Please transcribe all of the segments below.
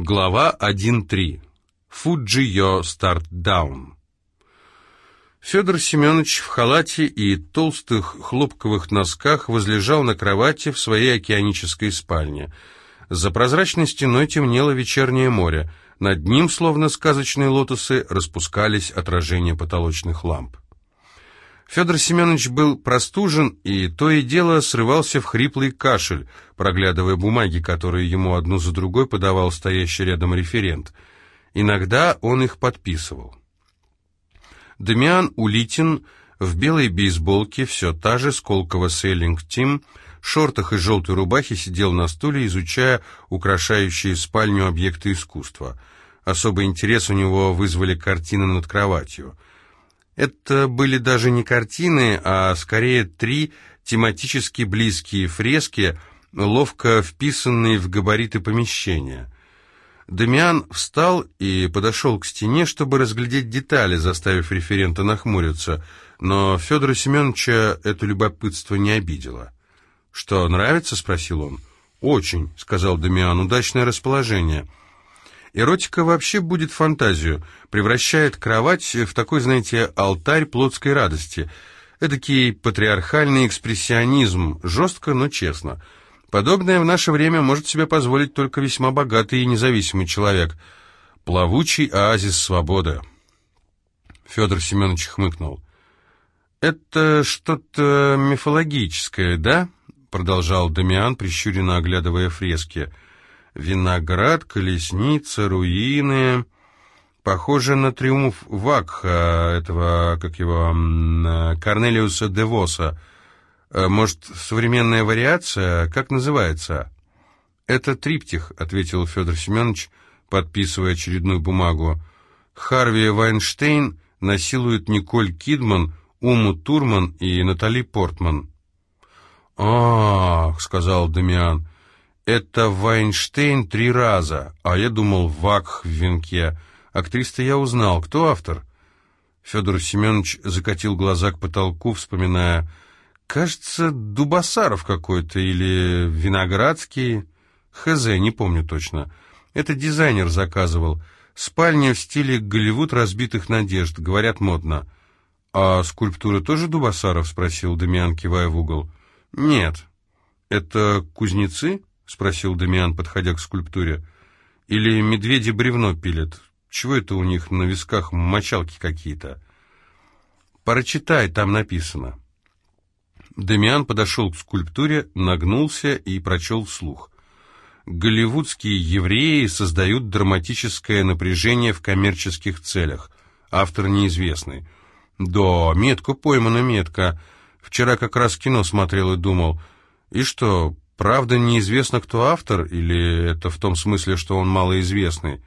Глава 1.3. Fuji Yo Start Down. Федор Семенович в халате и толстых хлопковых носках возлежал на кровати в своей океанической спальне. За прозрачной стеной темнело вечернее море. Над ним, словно сказочные лотосы, распускались отражения потолочных ламп. Федор Семенович был простужен и то и дело срывался в хриплый кашель, проглядывая бумаги, которые ему одну за другой подавал стоящий рядом референт. Иногда он их подписывал. Дамиан Улитин в белой бейсболке, все та же Сколково Сейлинг Тим, шортах и желтой рубахе сидел на стуле, изучая украшающие спальню объекты искусства. Особый интерес у него вызвали картины над кроватью — это были даже не картины, а скорее три тематически близкие фрески, ловко вписанные в габариты помещения. Дамиан встал и подошел к стене, чтобы разглядеть детали, заставив референта нахмуриться, но Федора Семеновича это любопытство не обидело. «Что, нравится?» — спросил он. «Очень», — сказал Дамиан, — «удачное расположение». Эротика вообще будет фантазию, превращает кровать в такой, знаете, алтарь плотской радости. Эдакий патриархальный экспрессионизм, жестко, но честно. Подобное в наше время может себе позволить только весьма богатый и независимый человек. Плавучий оазис свободы. Федор Семенович хмыкнул. «Это что-то мифологическое, да?» Продолжал Дамиан, прищуренно оглядывая фрески. Виноград, колесница, руины. Похоже на триумф Вакха, этого, как его, Корнелиуса де Воса. Э, может, современная вариация? Как называется? Это триптих, ответил Федор Семенович, подписывая очередную бумагу. Харви Вайнштейн насилует Николь Кидман, Уму Турман и Натали Портман. «Ах», — сказал Дамиан, это Вайнштейн три раза, а я думал, Вакх в венке. Актриса я узнал. Кто автор? Федор Семенович закатил глаза к потолку, вспоминая... Кажется, Дубасаров какой-то или Виноградский. Хз, не помню точно. Это дизайнер заказывал. Спальня в стиле Голливуд разбитых надежд, говорят модно. «А скульптура тоже Дубасаров?» — спросил Дамиан, кивая в угол. «Нет». «Это кузнецы?» — спросил Дамиан, подходя к скульптуре. «Или медведи бревно пилят? Чего это у них на висках мочалки какие-то?» «Прочитай, там написано». Дамиан подошел к скульптуре, нагнулся и прочел вслух. «Голливудские евреи создают драматическое напряжение в коммерческих целях. Автор неизвестный». «Да, метко поймана метка. Вчера как раз кино смотрел и думал. И что, Правда, неизвестно, кто автор, или это в том смысле, что он малоизвестный?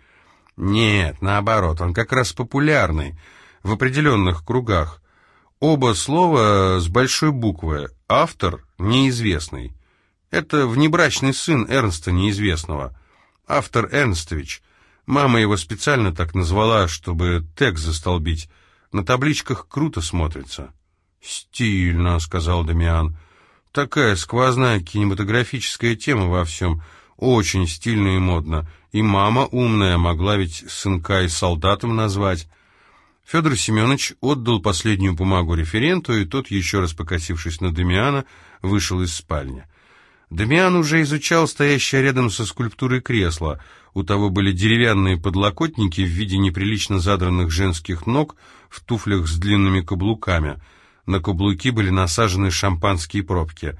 Нет, наоборот, он как раз популярный, в определенных кругах. Оба слова с большой буквы. Автор неизвестный. Это внебрачный сын Эрнста неизвестного. Автор Эрнстович. Мама его специально так назвала, чтобы текст застолбить. На табличках круто смотрится. «Стильно», — сказал Дамиан. Такая сквозная кинематографическая тема во всем. Очень стильно и модно. И мама умная, могла ведь сынка и солдатом назвать. Федор Семенович отдал последнюю бумагу референту, и тот, еще раз покосившись на Дамиана, вышел из спальни. Дамиан уже изучал стоящее рядом со скульптурой кресло. У того были деревянные подлокотники в виде неприлично задранных женских ног в туфлях с длинными каблуками — на каблуки были насажены шампанские пробки.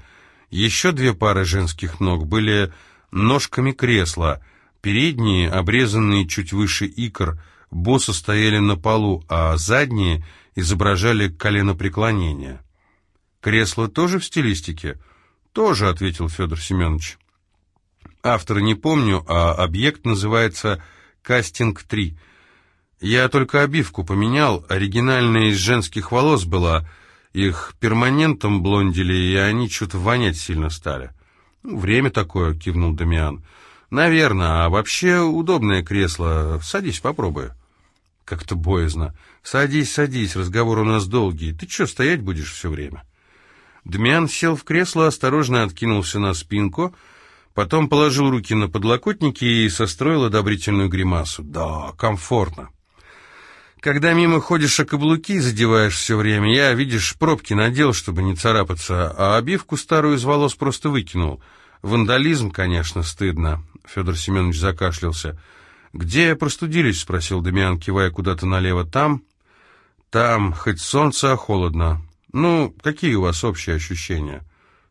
Еще две пары женских ног были ножками кресла. Передние, обрезанные чуть выше икр, босса стояли на полу, а задние изображали коленопреклонение. «Кресло тоже в стилистике?» «Тоже», — ответил Федор Семенович. «Автора не помню, а объект называется «Кастинг-3». Я только обивку поменял, оригинальная из женских волос была — их перманентом блондили, и они что-то вонять сильно стали. Ну, время такое, кивнул Дамиан. Наверное, а вообще удобное кресло. Садись, попробуй. Как-то боязно. Садись, садись, разговор у нас долгий. Ты что, стоять будешь все время? Дамиан сел в кресло, осторожно откинулся на спинку, Потом положил руки на подлокотники и состроил одобрительную гримасу. «Да, комфортно». Когда мимо ходишь, а каблуки задеваешь все время, я, видишь, пробки надел, чтобы не царапаться, а обивку старую из волос просто выкинул. Вандализм, конечно, стыдно. Федор Семенович закашлялся. «Где простудились?» — спросил Дамиан, кивая куда-то налево. «Там?» «Там, хоть солнце, а холодно. Ну, какие у вас общие ощущения?»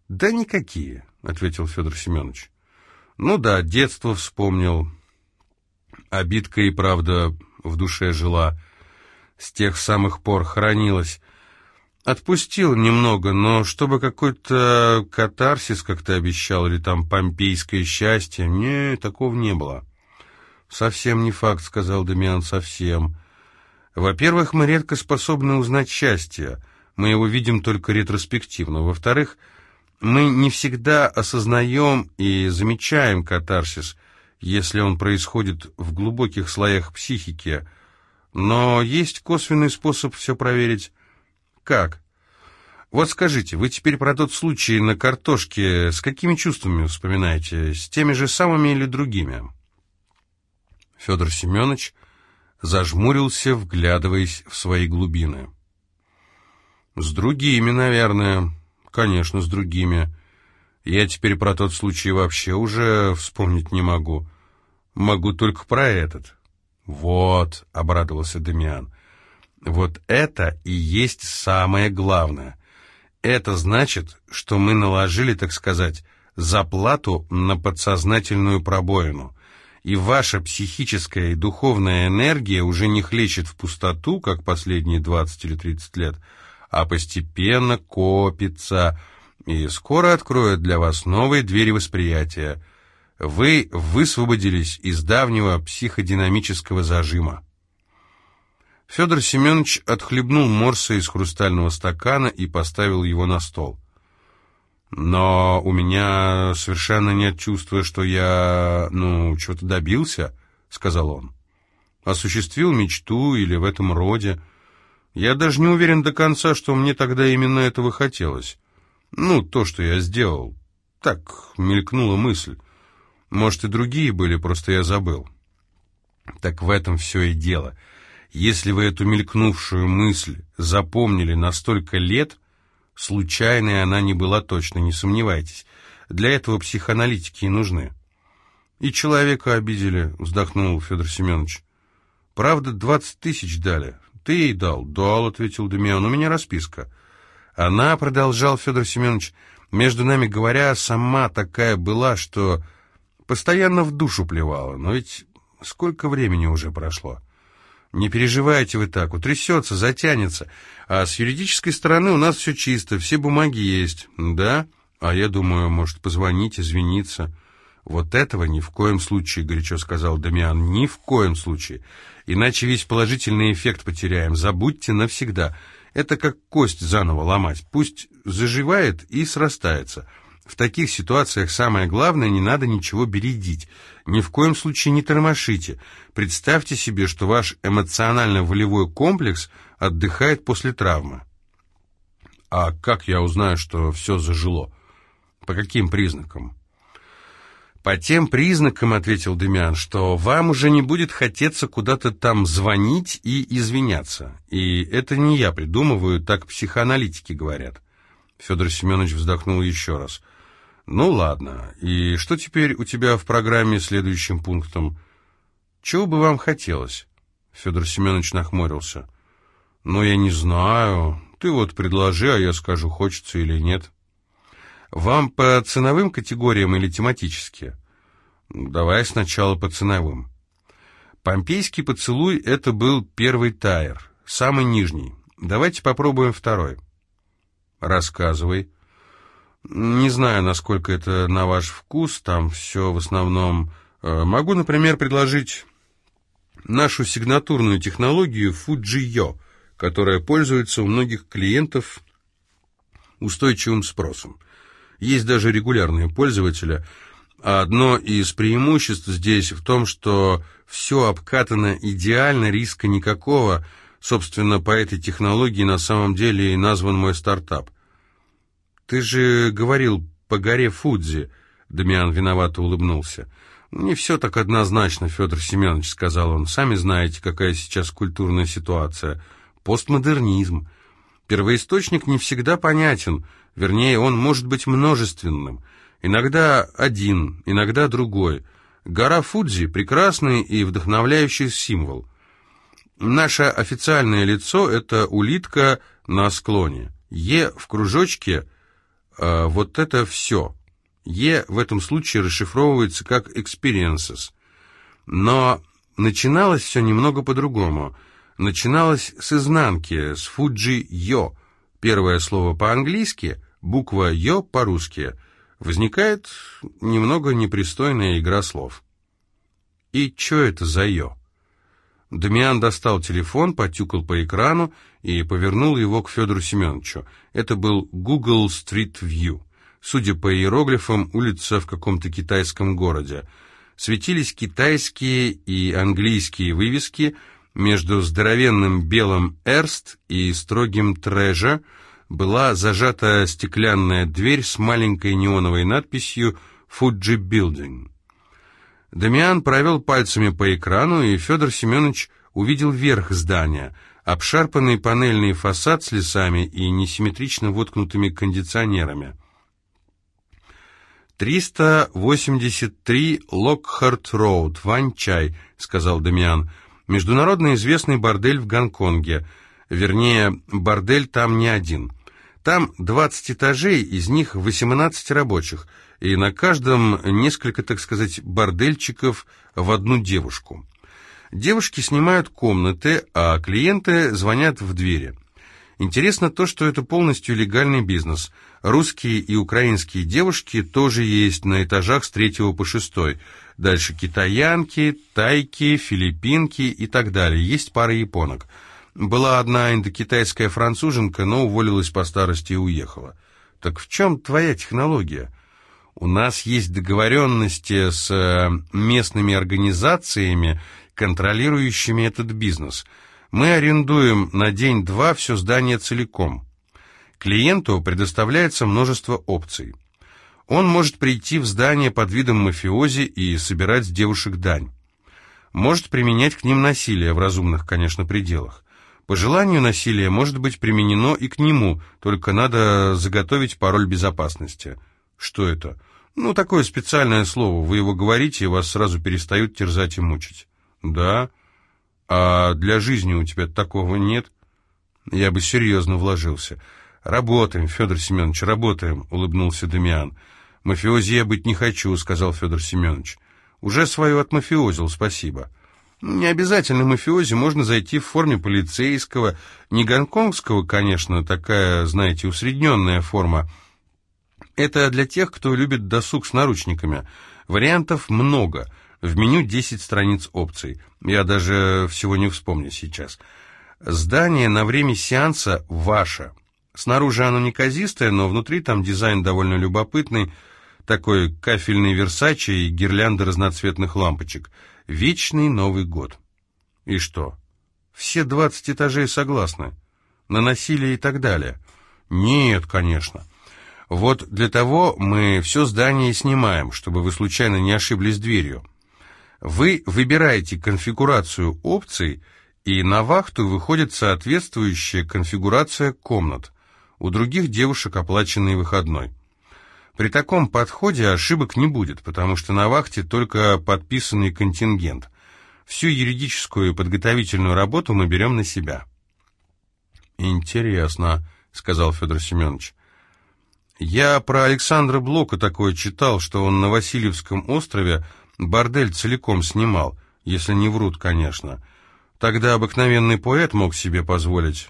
«Да никакие», — ответил Федор Семенович. «Ну да, детство вспомнил. Обидка и правда в душе жила» с тех самых пор хранилось. Отпустил немного, но чтобы какой-то катарсис, как ты обещал, или там помпейское счастье, не, такого не было. Совсем не факт, сказал Дамиан, совсем. Во-первых, мы редко способны узнать счастье. Мы его видим только ретроспективно. Во-вторых, мы не всегда осознаем и замечаем катарсис, если он происходит в глубоких слоях психики – но есть косвенный способ все проверить. Как? Вот скажите, вы теперь про тот случай на картошке с какими чувствами вспоминаете? С теми же самыми или другими? Федор Семенович зажмурился, вглядываясь в свои глубины. С другими, наверное. Конечно, с другими. Я теперь про тот случай вообще уже вспомнить не могу. Могу только про этот. «Вот», — обрадовался Демиан, — «вот это и есть самое главное. Это значит, что мы наложили, так сказать, заплату на подсознательную пробоину, и ваша психическая и духовная энергия уже не хлещет в пустоту, как последние 20 или 30 лет, а постепенно копится, и скоро откроет для вас новые двери восприятия». Вы высвободились из давнего психодинамического зажима. Федор Семенович отхлебнул морса из хрустального стакана и поставил его на стол. «Но у меня совершенно нет чувства, что я, ну, чего-то добился», — сказал он. «Осуществил мечту или в этом роде. Я даже не уверен до конца, что мне тогда именно этого хотелось. Ну, то, что я сделал. Так мелькнула мысль». Может, и другие были, просто я забыл. Так в этом все и дело. Если вы эту мелькнувшую мысль запомнили на столько лет, случайной она не была точно, не сомневайтесь. Для этого психоаналитики и нужны. И человека обидели, вздохнул Федор Семенович. Правда, двадцать тысяч дали. Ты ей дал? Дал, ответил Демьян, у меня расписка. Она, продолжал Федор Семенович, между нами говоря, сама такая была, что Постоянно в душу плевала, но ведь сколько времени уже прошло. Не переживайте вы так, утрясется, затянется. А с юридической стороны у нас все чисто, все бумаги есть. Да? А я думаю, может, позвонить, извиниться. Вот этого ни в коем случае, горячо сказал Дамиан, ни в коем случае. Иначе весь положительный эффект потеряем. Забудьте навсегда. Это как кость заново ломать. Пусть заживает и срастается. В таких ситуациях самое главное, не надо ничего бередить. Ни в коем случае не тормошите. Представьте себе, что ваш эмоционально-волевой комплекс отдыхает после травмы. А как я узнаю, что все зажило? По каким признакам? По тем признакам, ответил Демян, что вам уже не будет хотеться куда-то там звонить и извиняться. И это не я придумываю, так психоаналитики говорят. Федор Семенович вздохнул еще раз. «Ну ладно, и что теперь у тебя в программе следующим пунктом? Чего бы вам хотелось?» Федор Семенович нахмурился. «Ну, я не знаю. Ты вот предложи, а я скажу, хочется или нет». «Вам по ценовым категориям или тематически?» «Давай сначала по ценовым». «Помпейский поцелуй» — это был первый тайр, самый нижний. Давайте попробуем второй. «Рассказывай». «Не знаю, насколько это на ваш вкус, там все в основном...» э, «Могу, например, предложить нашу сигнатурную технологию Fujio, которая пользуется у многих клиентов устойчивым спросом. Есть даже регулярные пользователи. А одно из преимуществ здесь в том, что все обкатано идеально, риска никакого. Собственно, по этой технологии на самом деле и назван мой стартап – «Ты же говорил по горе Фудзи. Дамиан виновато улыбнулся. «Не все так однозначно, Федор Семенович», — сказал он. «Сами знаете, какая сейчас культурная ситуация. Постмодернизм. Первоисточник не всегда понятен, вернее, он может быть множественным. Иногда один, иногда другой. Гора Фудзи — прекрасный и вдохновляющий символ. Наше официальное лицо — это улитка на склоне. Е в кружочке вот это все. Е в этом случае расшифровывается как experiences. Но начиналось все немного по-другому. Начиналось с изнанки, с Фуджи Йо. Первое слово по-английски, буква Йо по-русски. Возникает немного непристойная игра слов. И что это за Йо? Дамиан достал телефон, потюкал по экрану и повернул его к Федору Семеновичу. Это был Google Street View. Судя по иероглифам, улица в каком-то китайском городе. Светились китайские и английские вывески, между здоровенным белым «Эрст» и строгим «Трэжа» была зажата стеклянная дверь с маленькой неоновой надписью «Fuji Building». Дамиан провел пальцами по экрану, и Федор Семенович увидел верх здания, обшарпанный панельный фасад с лесами и несимметрично воткнутыми кондиционерами. «383 Локхарт-Роуд, Ванчай», — сказал Дамиан. «Международно известный бордель в Гонконге. Вернее, бордель там не один. Там 20 этажей, из них 18 рабочих — и на каждом несколько, так сказать, бордельчиков в одну девушку. Девушки снимают комнаты, а клиенты звонят в двери. Интересно то, что это полностью легальный бизнес. Русские и украинские девушки тоже есть на этажах с третьего по шестой. Дальше китаянки, тайки, филиппинки и так далее. Есть пара японок. Была одна индокитайская француженка, но уволилась по старости и уехала. Так в чем твоя технология? У нас есть договоренности с э, местными организациями, контролирующими этот бизнес. Мы арендуем на день-два все здание целиком. Клиенту предоставляется множество опций. Он может прийти в здание под видом мафиози и собирать с девушек дань. Может применять к ним насилие в разумных, конечно, пределах. По желанию насилие может быть применено и к нему, только надо заготовить пароль безопасности – что это? Ну, такое специальное слово. Вы его говорите, и вас сразу перестают терзать и мучить. Да? А для жизни у тебя такого нет? Я бы серьезно вложился. Работаем, Федор Семенович, работаем, улыбнулся Дамиан. Мафиози я быть не хочу, сказал Федор Семенович. Уже свою отмафиозил, спасибо. Не обязательно мафиози, можно зайти в форме полицейского, не гонконгского, конечно, такая, знаете, усредненная форма, это для тех, кто любит досуг с наручниками. Вариантов много. В меню 10 страниц опций. Я даже всего не вспомню сейчас. Здание на время сеанса ваше. Снаружи оно неказистое, но внутри там дизайн довольно любопытный. Такой кафельный Версачи и гирлянда разноцветных лампочек. Вечный Новый год. И что? Все 20 этажей согласны? На насилие и так далее? Нет, конечно. Вот для того мы все здание снимаем, чтобы вы случайно не ошиблись дверью. Вы выбираете конфигурацию опций, и на вахту выходит соответствующая конфигурация комнат. У других девушек оплаченный выходной. При таком подходе ошибок не будет, потому что на вахте только подписанный контингент. Всю юридическую и подготовительную работу мы берем на себя. «Интересно», — сказал Федор Семенович. Я про Александра Блока такое читал, что он на Васильевском острове бордель целиком снимал, если не врут, конечно. Тогда обыкновенный поэт мог себе позволить,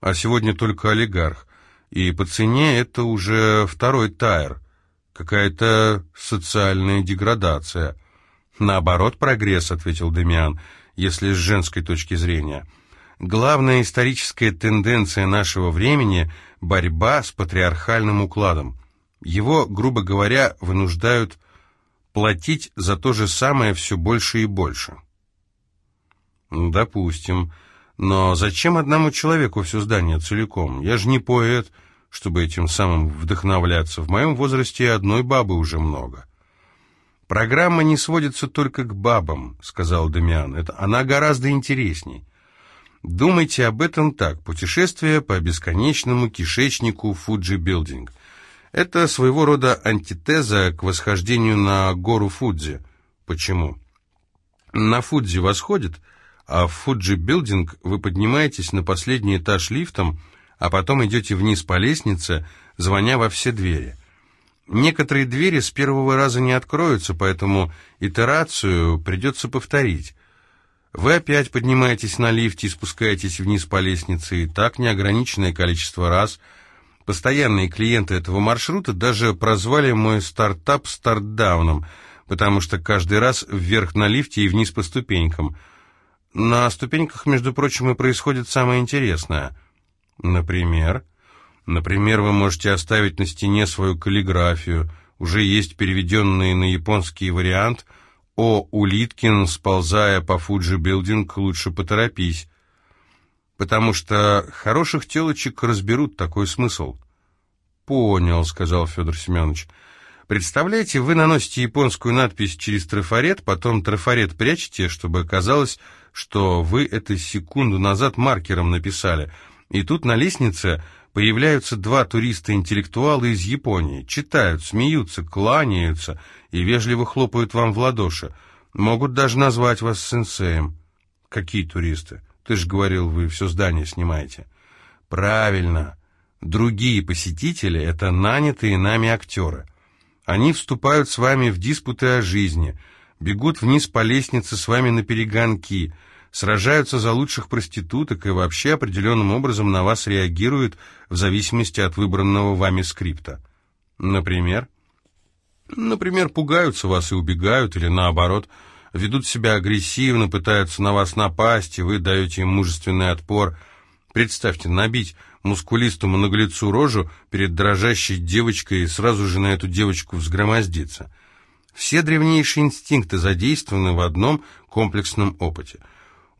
а сегодня только олигарх. И по цене это уже второй тайр, какая-то социальная деградация. Наоборот, прогресс, ответил Демиан, если с женской точки зрения. Главная историческая тенденция нашего времени – борьба с патриархальным укладом. Его, грубо говоря, вынуждают платить за то же самое все больше и больше. Допустим. Но зачем одному человеку все здание целиком? Я же не поэт. Чтобы этим самым вдохновляться. В моем возрасте одной бабы уже много». «Программа не сводится только к бабам», — сказал Дамиан. «Это, она гораздо интересней. Думайте об этом так. Путешествие по бесконечному кишечнику Фуджи Билдинг. Это своего рода антитеза к восхождению на гору Фудзи. Почему? На Фудзи восходит, а в Фуджи Билдинг вы поднимаетесь на последний этаж лифтом, а потом идете вниз по лестнице, звоня во все двери. Некоторые двери с первого раза не откроются, поэтому итерацию придется повторить. Вы опять поднимаетесь на лифте и спускаетесь вниз по лестнице, и так неограниченное количество раз. Постоянные клиенты этого маршрута даже прозвали мой стартап стартдауном, потому что каждый раз вверх на лифте и вниз по ступенькам. На ступеньках, между прочим, и происходит самое интересное. Например... Например, вы можете оставить на стене свою каллиграфию. Уже есть переведенный на японский вариант «О, Улиткин, сползая по Фуджи Билдинг, лучше поторопись». Потому что хороших телочек разберут такой смысл. «Понял», — сказал Федор Семенович. «Представляете, вы наносите японскую надпись через трафарет, потом трафарет прячете, чтобы казалось, что вы это секунду назад маркером написали. И тут на лестнице Появляются два туриста-интеллектуала из Японии, читают, смеются, кланяются и вежливо хлопают вам в ладоши. Могут даже назвать вас сенсеем. Какие туристы? Ты же говорил, вы все здание снимаете. Правильно. Другие посетители — это нанятые нами актеры. Они вступают с вами в диспуты о жизни, бегут вниз по лестнице с вами на перегонки — сражаются за лучших проституток и вообще определенным образом на вас реагируют в зависимости от выбранного вами скрипта. Например? Например, пугаются вас и убегают, или наоборот, ведут себя агрессивно, пытаются на вас напасть, и вы даете им мужественный отпор. Представьте, набить мускулистому наглецу рожу перед дрожащей девочкой и сразу же на эту девочку взгромоздиться. Все древнейшие инстинкты задействованы в одном комплексном опыте –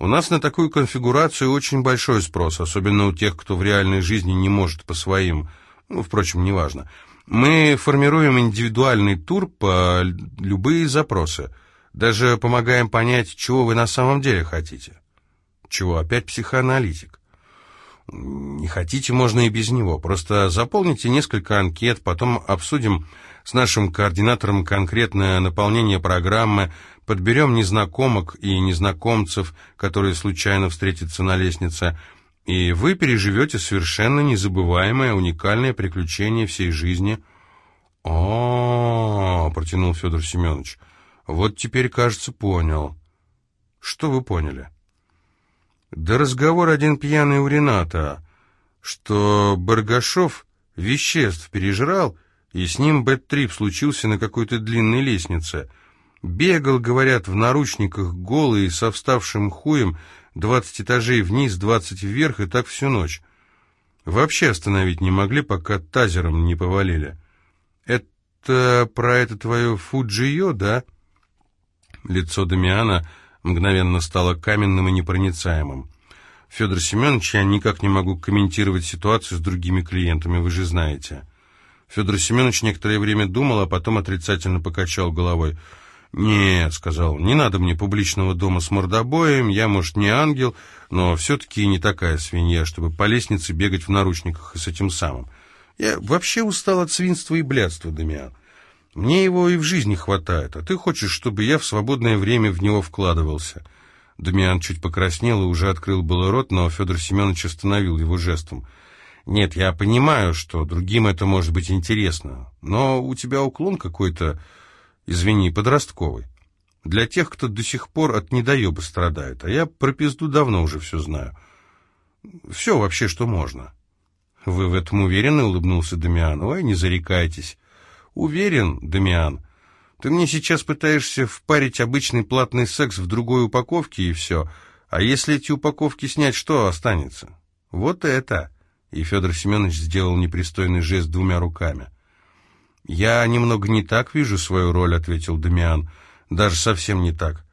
у нас на такую конфигурацию очень большой спрос, особенно у тех, кто в реальной жизни не может по своим, ну, впрочем, неважно. Мы формируем индивидуальный тур по любые запросы, даже помогаем понять, чего вы на самом деле хотите. Чего, опять психоаналитик? Не хотите, можно и без него. Просто заполните несколько анкет, потом обсудим с нашим координатором конкретное наполнение программы, подберем незнакомок и незнакомцев, которые случайно встретятся на лестнице, и вы переживете совершенно незабываемое, уникальное приключение всей жизни. О, протянул Федор Семенович. Вот теперь, кажется, понял. Что вы поняли? Да разговор один пьяный у Рената, что Баргашов веществ пережрал, и с ним бэт-трип случился на какой-то длинной лестнице — Бегал, говорят, в наручниках, голый, со вставшим хуем, двадцать этажей вниз, двадцать вверх, и так всю ночь. Вообще остановить не могли, пока тазером не повалили. Это про это твое Фуджио, да? Лицо Дамиана мгновенно стало каменным и непроницаемым. Федор Семенович, я никак не могу комментировать ситуацию с другими клиентами, вы же знаете. Федор Семенович некоторое время думал, а потом отрицательно покачал головой – «Нет», — сказал, — «не надо мне публичного дома с мордобоем, я, может, не ангел, но все-таки не такая свинья, чтобы по лестнице бегать в наручниках и с этим самым. Я вообще устал от свинства и блядства, Дамиан. Мне его и в жизни хватает, а ты хочешь, чтобы я в свободное время в него вкладывался». Дамиан чуть покраснел и уже открыл было рот, но Федор Семенович остановил его жестом. «Нет, я понимаю, что другим это может быть интересно, но у тебя уклон какой-то...» извини, подростковый. Для тех, кто до сих пор от недоеба страдает, а я про пизду давно уже все знаю. Все вообще, что можно. Вы в этом уверены, улыбнулся Дамиан. Ой, не зарекайтесь. Уверен, Дамиан. Ты мне сейчас пытаешься впарить обычный платный секс в другой упаковке и все. А если эти упаковки снять, что останется? Вот это. И Федор Семенович сделал непристойный жест двумя руками. «Я немного не так вижу свою роль», — ответил Дамиан. «Даже совсем не так.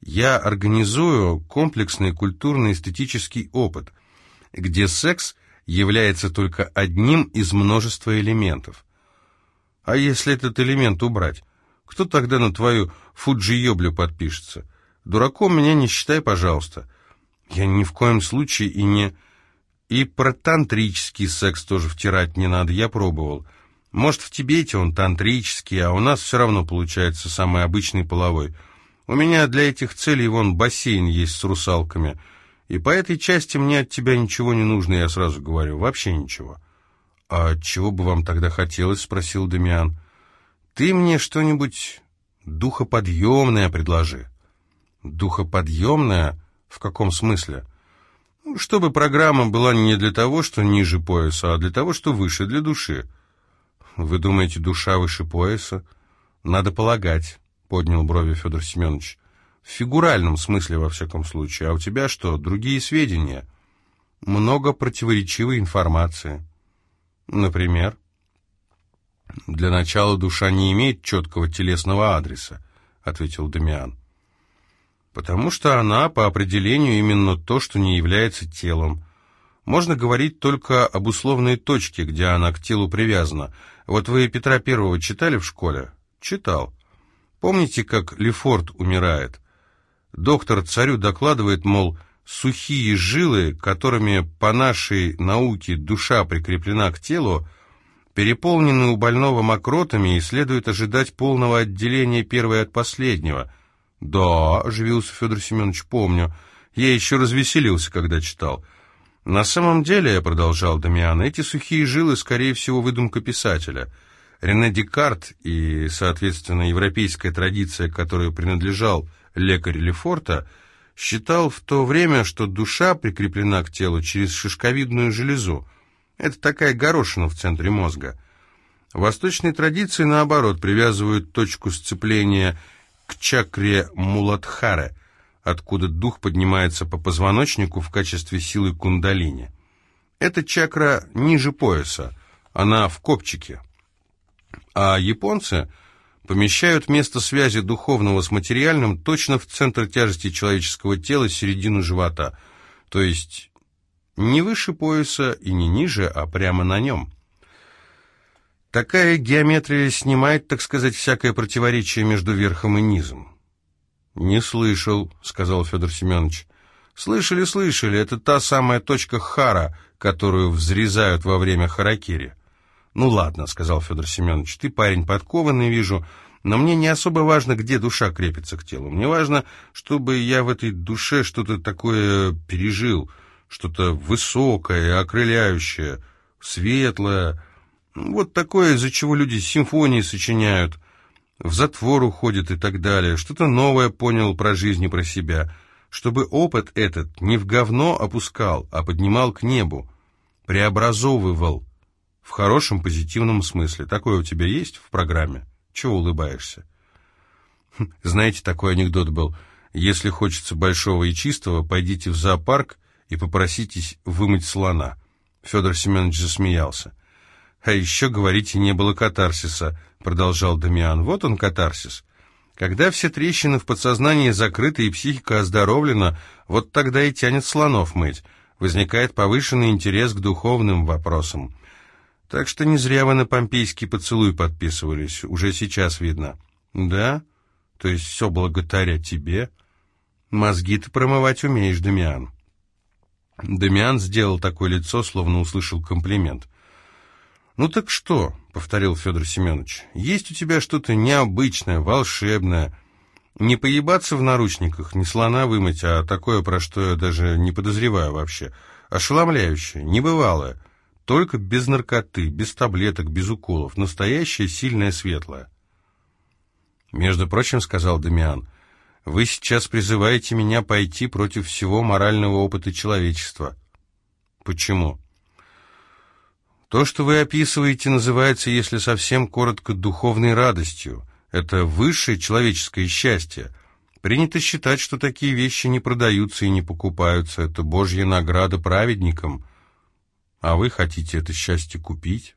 Я организую комплексный культурно-эстетический опыт, где секс является только одним из множества элементов. А если этот элемент убрать, кто тогда на твою фуджи-ёблю подпишется? Дураком меня не считай, пожалуйста. Я ни в коем случае и не... И про тантрический секс тоже втирать не надо, я пробовал. Может, в Тибете он тантрический, а у нас все равно получается самый обычный половой. У меня для этих целей вон бассейн есть с русалками. И по этой части мне от тебя ничего не нужно, я сразу говорю, вообще ничего. «А чего бы вам тогда хотелось?» — спросил Дамиан. «Ты мне что-нибудь духоподъемное предложи». «Духоподъемное? В каком смысле?» ну, «Чтобы программа была не для того, что ниже пояса, а для того, что выше, для души». «Вы думаете, душа выше пояса?» «Надо полагать», — поднял брови Федор Семенович. «В фигуральном смысле, во всяком случае. А у тебя что, другие сведения?» «Много противоречивой информации». «Например?» «Для начала душа не имеет четкого телесного адреса», — ответил Дамиан. «Потому что она, по определению, именно то, что не является телом. Можно говорить только об условной точке, где она к телу привязана. Вот вы Петра Первого читали в школе? Читал. Помните, как Лефорт умирает? Доктор царю докладывает, мол, сухие жилы, которыми по нашей науке душа прикреплена к телу, переполнены у больного мокротами и следует ожидать полного отделения первой от последнего. «Да», — оживился Федор Семенович, — «помню. Я еще развеселился, когда читал». «На самом деле, — продолжал Дамиан, — эти сухие жилы, скорее всего, выдумка писателя. Рене Декарт и, соответственно, европейская традиция, которой принадлежал лекарь Лефорта, считал в то время, что душа прикреплена к телу через шишковидную железу. Это такая горошина в центре мозга. Восточные традиции, наоборот, привязывают точку сцепления к чакре Муладхаре, откуда дух поднимается по позвоночнику в качестве силы кундалини. Эта чакра ниже пояса, она в копчике. А японцы помещают место связи духовного с материальным точно в центр тяжести человеческого тела, середину живота, то есть не выше пояса и не ниже, а прямо на нем. Такая геометрия снимает, так сказать, всякое противоречие между верхом и низом. «Не слышал», — сказал Федор Семенович. «Слышали, слышали, это та самая точка хара, которую взрезают во время харакири». «Ну ладно», — сказал Федор Семенович, — «ты парень подкованный, вижу, но мне не особо важно, где душа крепится к телу. Мне важно, чтобы я в этой душе что-то такое пережил, что-то высокое, окрыляющее, светлое, вот такое, из-за чего люди симфонии сочиняют» в затвор уходит и так далее, что-то новое понял про жизнь и про себя, чтобы опыт этот не в говно опускал, а поднимал к небу, преобразовывал в хорошем позитивном смысле. Такое у тебя есть в программе? Чего улыбаешься? Хм, знаете, такой анекдот был. Если хочется большого и чистого, пойдите в зоопарк и попроситесь вымыть слона. Федор Семенович засмеялся. А еще, говорите, не было катарсиса, продолжал Дамиан. Вот он катарсис. Когда все трещины в подсознании закрыты и психика оздоровлена, вот тогда и тянет слонов мыть. Возникает повышенный интерес к духовным вопросам. Так что не зря вы на помпейский поцелуй подписывались, уже сейчас видно. Да? То есть все благодаря тебе? Мозги ты промывать умеешь, Дамиан. Дамиан сделал такое лицо, словно услышал комплимент. «Ну так что?» — повторил Федор Семенович. «Есть у тебя что-то необычное, волшебное. Не поебаться в наручниках, не слона вымыть, а такое, про что я даже не подозреваю вообще. Ошеломляющее, небывалое. Только без наркоты, без таблеток, без уколов. Настоящее, сильное, светлое». «Между прочим, — сказал Дамиан, — вы сейчас призываете меня пойти против всего морального опыта человечества». «Почему?» То, что вы описываете, называется, если совсем коротко, духовной радостью. Это высшее человеческое счастье. Принято считать, что такие вещи не продаются и не покупаются. Это Божья награда праведникам. А вы хотите это счастье купить?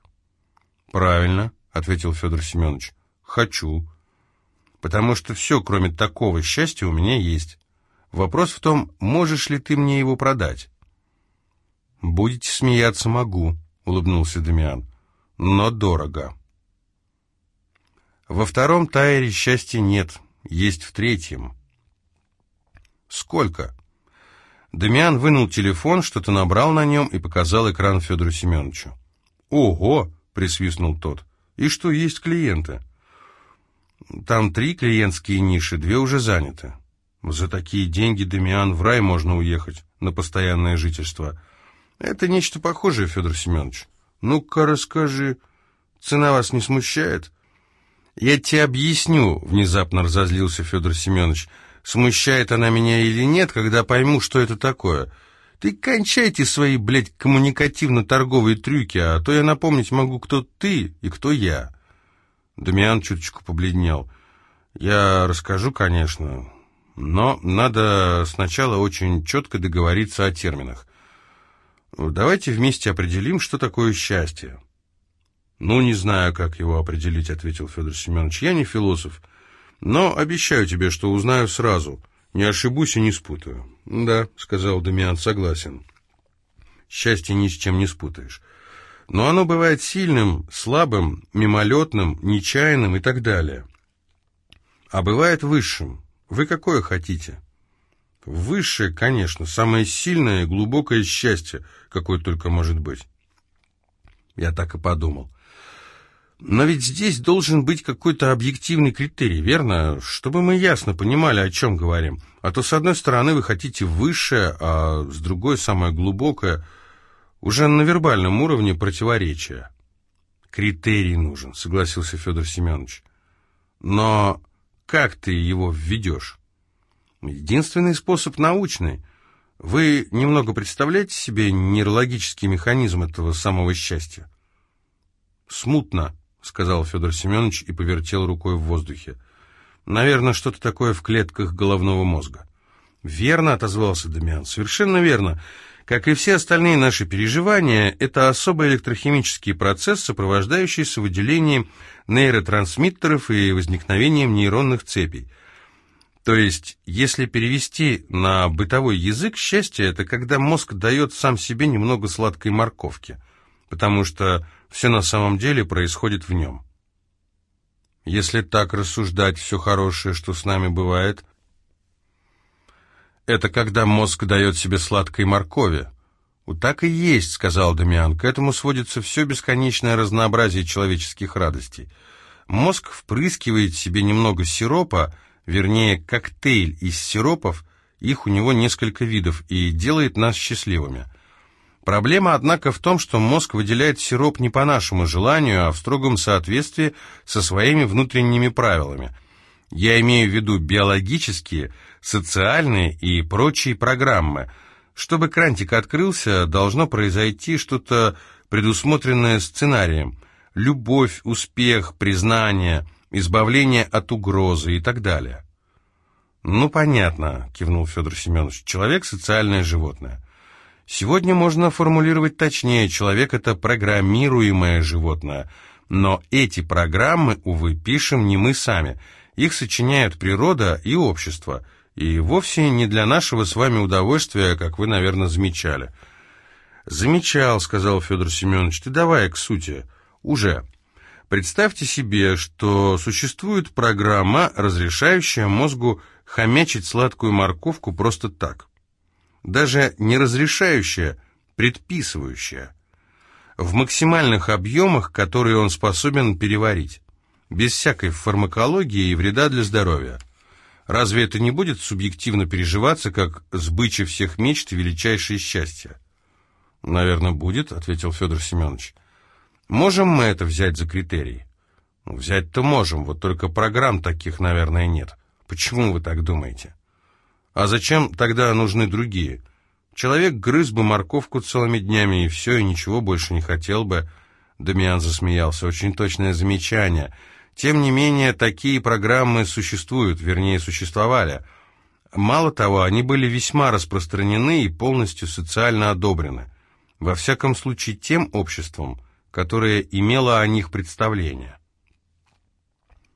Правильно, ответил Федор Семенович. Хочу. Потому что все, кроме такого счастья, у меня есть. Вопрос в том, можешь ли ты мне его продать? «Будете смеяться, могу», — улыбнулся Дамиан. «Но дорого». Во втором тайре счастья нет, есть в третьем. «Сколько?» Дамиан вынул телефон, что-то набрал на нем и показал экран Федору Семеновичу. «Ого!» — присвистнул тот. «И что, есть клиенты?» «Там три клиентские ниши, две уже заняты. За такие деньги, Дамиан, в рай можно уехать на постоянное жительство. Это нечто похожее, Федор Семенович. Ну-ка, расскажи. Цена вас не смущает?» «Я тебе объясню», — внезапно разозлился Федор Семенович, — смущает она меня или нет, когда пойму, что это такое. Ты кончайте свои, блядь, коммуникативно-торговые трюки, а то я напомнить могу, кто ты и кто я». Дамиан чуточку побледнел. «Я расскажу, конечно, но надо сначала очень четко договориться о терминах. Давайте вместе определим, что такое счастье». «Ну, не знаю, как его определить», — ответил Федор Семенович. «Я не философ». Но обещаю тебе, что узнаю сразу. Не ошибусь и не спутаю. Да, сказал Дамиан, согласен. Счастье ни с чем не спутаешь. Но оно бывает сильным, слабым, мимолетным, нечаянным и так далее. А бывает высшим. Вы какое хотите? Высшее, конечно, самое сильное и глубокое счастье, какое только может быть. Я так и подумал. Но ведь здесь должен быть какой-то объективный критерий, верно? Чтобы мы ясно понимали, о чем говорим. А то, с одной стороны, вы хотите высшее, а с другой, самое глубокое, уже на вербальном уровне противоречия. Критерий нужен, согласился Федор Семенович. Но как ты его введешь? Единственный способ научный. Вы немного представляете себе нейрологический механизм этого самого счастья? Смутно, — сказал Федор Семенович и повертел рукой в воздухе. «Наверное, что-то такое в клетках головного мозга». «Верно», — отозвался Дамиан, — «совершенно верно. Как и все остальные наши переживания, это особый электрохимический процесс, сопровождающийся выделением нейротрансмиттеров и возникновением нейронных цепей. То есть, если перевести на бытовой язык, счастье — это когда мозг дает сам себе немного сладкой морковки, потому что все на самом деле происходит в нем. Если так рассуждать, все хорошее, что с нами бывает, это когда мозг дает себе сладкой моркови. «Вот так и есть», — сказал Дамиан, — «к этому сводится все бесконечное разнообразие человеческих радостей. Мозг впрыскивает себе немного сиропа, вернее, коктейль из сиропов, их у него несколько видов, и делает нас счастливыми. Проблема, однако, в том, что мозг выделяет сироп не по нашему желанию, а в строгом соответствии со своими внутренними правилами. Я имею в виду биологические, социальные и прочие программы. Чтобы крантик открылся, должно произойти что-то предусмотренное сценарием. Любовь, успех, признание, избавление от угрозы и так далее. «Ну, понятно», — кивнул Федор Семенович, — «человек — социальное животное». Сегодня можно формулировать точнее, человек — это программируемое животное. Но эти программы, увы, пишем не мы сами. Их сочиняют природа и общество. И вовсе не для нашего с вами удовольствия, как вы, наверное, замечали. «Замечал», — сказал Федор Семенович, — «ты давай к сути. Уже. Представьте себе, что существует программа, разрешающая мозгу хомячить сладкую морковку просто так» даже не разрешающая, предписывающая, в максимальных объемах, которые он способен переварить, без всякой фармакологии и вреда для здоровья. Разве это не будет субъективно переживаться, как сбыча всех мечт и величайшее счастье? «Наверное, будет», — ответил Федор Семенович. «Можем мы это взять за критерий?» «Ну, «Взять-то можем, вот только программ таких, наверное, нет. Почему вы так думаете?» А зачем тогда нужны другие? Человек грыз бы морковку целыми днями, и все, и ничего больше не хотел бы. Дамиан засмеялся. Очень точное замечание. Тем не менее, такие программы существуют, вернее, существовали. Мало того, они были весьма распространены и полностью социально одобрены. Во всяком случае, тем обществом, которое имело о них представление.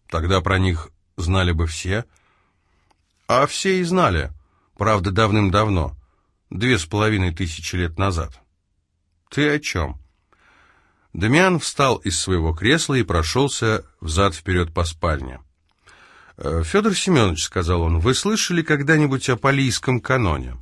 Тогда про них знали бы все – а все и знали, правда, давным-давно, две с половиной тысячи лет назад. Ты о чем? Дамиан встал из своего кресла и прошелся взад-вперед по спальне. «Э, «Федор Семенович», — сказал он, — «вы слышали когда-нибудь о полийском каноне?»